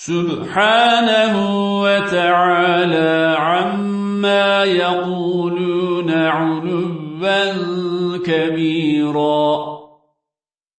سبحانه وتعالى عما يقولون علبا كبيرا.